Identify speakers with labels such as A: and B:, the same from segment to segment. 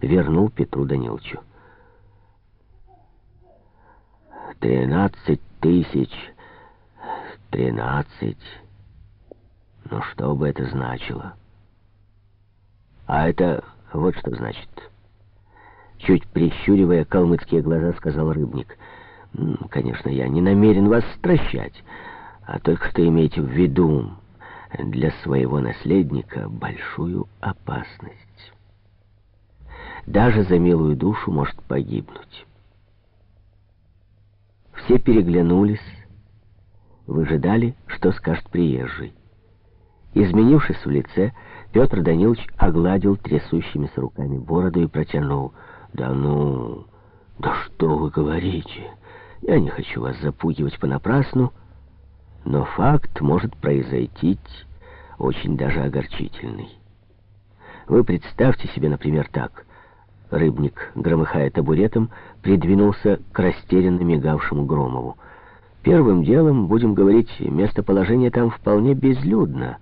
A: вернул Петру Даниловичу. «Тринадцать тысяч! Тринадцать! Но что бы это значило?» «А это вот что значит!» Чуть прищуривая калмыцкие глаза, сказал Рыбник. «Конечно, я не намерен вас стращать, а только что имейте в виду для своего наследника большую опасность. Даже за милую душу может погибнуть». Все переглянулись, выжидали, что скажет приезжий. Изменившись в лице, Петр Данилович огладил трясущимися руками бороду и протянул. «Да ну, да что вы говорите? Я не хочу вас запугивать понапрасну, но факт может произойти очень даже огорчительный. Вы представьте себе, например, так. Рыбник, громыхая табуретом, придвинулся к растерянно мигавшему Громову. Первым делом, будем говорить, местоположение там вполне безлюдно.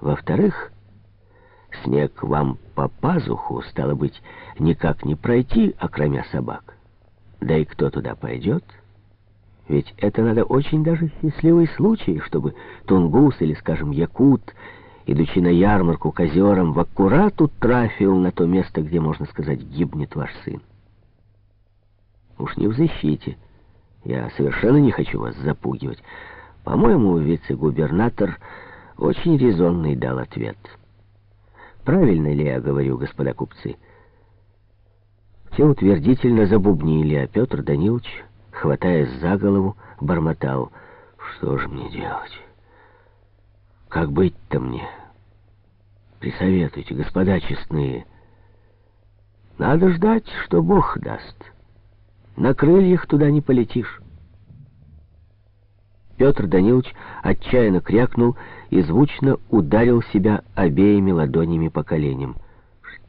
A: Во-вторых, снег вам по пазуху, стало быть, никак не пройти, окромя собак. Да и кто туда пойдет? Ведь это надо очень даже счастливый случай, чтобы тунгус или, скажем, якут идучи на ярмарку к озерам, в аккурат утрафил на то место, где, можно сказать, гибнет ваш сын. Уж не в защите. Я совершенно не хочу вас запугивать. По-моему, вице-губернатор очень резонный дал ответ. Правильно ли я говорю, господа купцы? Все утвердительно забубнили, а Петр Данилович, хватаясь за голову, бормотал. Что же мне делать? Как быть-то мне? Присоветуйте, господа честные. Надо ждать, что Бог даст. На крыльях туда не полетишь. Петр Данилович отчаянно крякнул и звучно ударил себя обеими ладонями по коленям.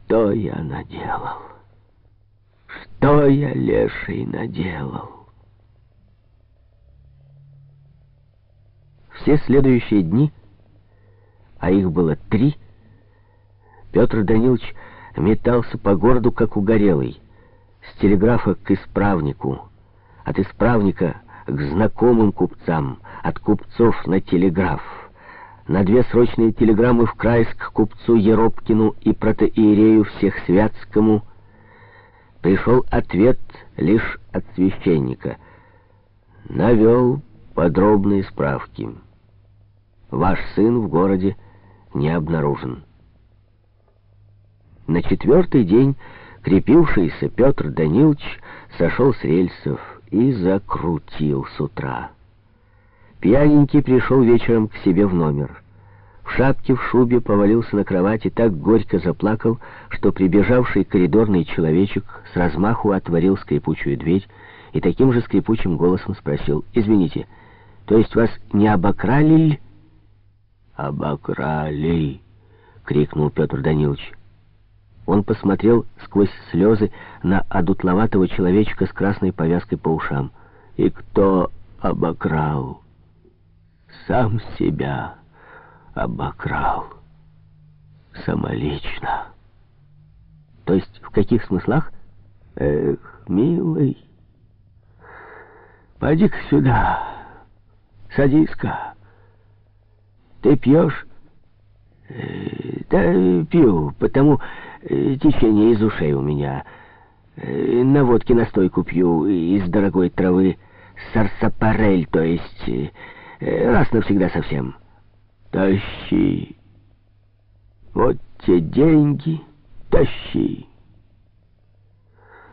A: Что я наделал? Что я, леший, наделал? Все следующие дни а их было три, Петр Данилович метался по городу, как угорелый, с телеграфа к исправнику, от исправника к знакомым купцам, от купцов на телеграф, на две срочные телеграммы в Крайск к купцу Еропкину и протоиерею всех Святскому. Пришел ответ лишь от священника. Навел подробные справки. Ваш сын в городе не обнаружен. На четвертый день крепившийся Петр Данилович сошел с рельсов и закрутил с утра. Пьяненький пришел вечером к себе в номер. В шапке, в шубе повалился на кровати, так горько заплакал, что прибежавший коридорный человечек с размаху отворил скрипучую дверь и таким же скрипучим голосом спросил, «Извините, то есть вас не обокрали ли?» «Обокрали!» — крикнул Петр Данилович. Он посмотрел сквозь слезы на одутловатого человечка с красной повязкой по ушам. «И кто обокрал?» «Сам себя обокрал. Самолично». «То есть в каких смыслах?» «Эх, милый, поди-ка сюда, садись-ка». Ты пьешь? Э, да пью, потому э, течение из ушей у меня. Э, на водке настойку пью из дорогой травы. Сарсапарель, то есть раз навсегда совсем. Тащи. Вот те деньги, тащи.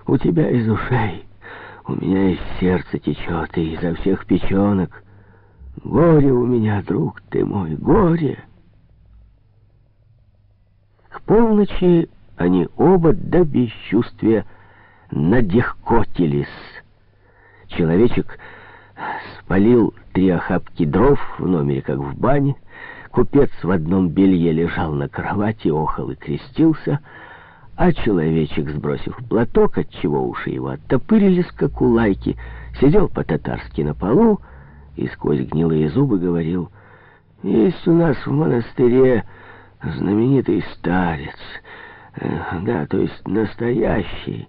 A: У тебя из ушей, у меня из сердца течет, и изо всех печенок. Горе у меня, друг ты мой, горе. К полночи они оба до бесчувствия надехкотились. Человечек спалил три охапки дров в номере, как в бане. Купец в одном белье лежал на кровати, охал и крестился, а человечек, сбросив платок, отчего уши его оттопырились, как у лайки, сидел по-татарски на полу, и сквозь гнилые зубы говорил, «Есть у нас в монастыре знаменитый старец, Э, да, то есть настоящий.